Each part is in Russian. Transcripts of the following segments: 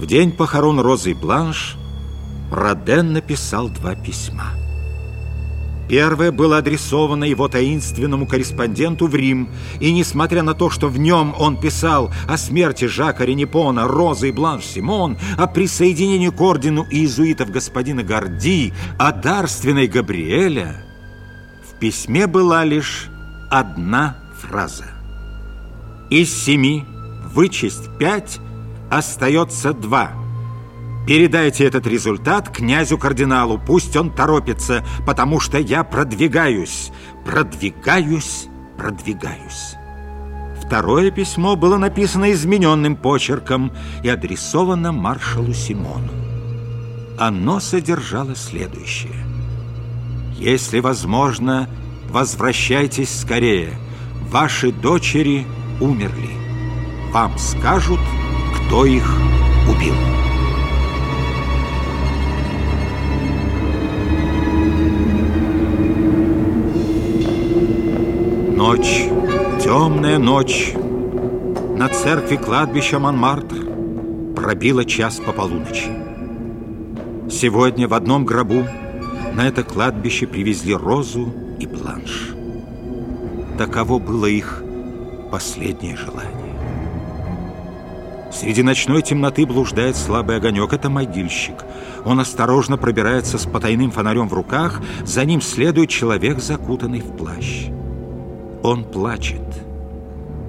В день похорон Розы Бланш Роден написал два письма. Первое было адресовано его таинственному корреспонденту в Рим, и несмотря на то, что в нем он писал о смерти Жака Ренепона, Розы и Бланш Симон, о присоединении к ордену иезуитов господина Горди, о дарственной Габриэля, в письме была лишь одна фраза. Из семи вычесть пять, остается два – Передайте этот результат князю-кардиналу, пусть он торопится, потому что я продвигаюсь, продвигаюсь, продвигаюсь. Второе письмо было написано измененным почерком и адресовано маршалу Симону. Оно содержало следующее. «Если возможно, возвращайтесь скорее. Ваши дочери умерли. Вам скажут, кто их убил». Ночь, темная ночь. На церкви кладбища Монмартр пробила час по полуночи. Сегодня в одном гробу на это кладбище привезли Розу и Бланш. Таково было их последнее желание. Среди ночной темноты блуждает слабый огонек. Это могильщик. Он осторожно пробирается с потайным фонарем в руках. За ним следует человек, закутанный в плащ. Он плачет.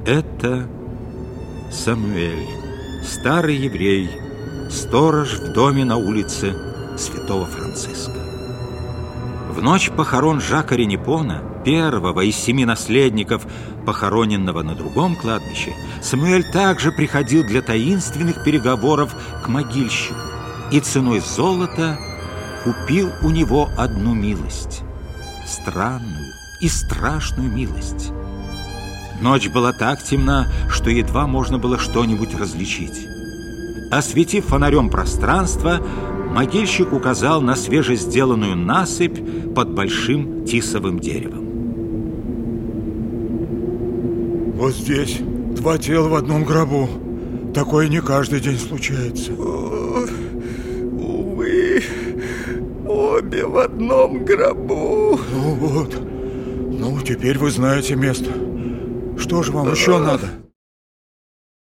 Это Самуэль, старый еврей, сторож в доме на улице Святого Франциска. В ночь похорон Жака Ренепона, первого из семи наследников, похороненного на другом кладбище, Самуэль также приходил для таинственных переговоров к могильщику и ценой золота купил у него одну милость, странную, и страшную милость. Ночь была так темна, что едва можно было что-нибудь различить. Осветив фонарем пространство, могильщик указал на свежесделанную насыпь под большим тисовым деревом. Вот здесь два тела в одном гробу. Такое не каждый день случается. О, увы, обе в одном гробу. Ну вот, ну, теперь вы знаете место. Что же вам еще надо?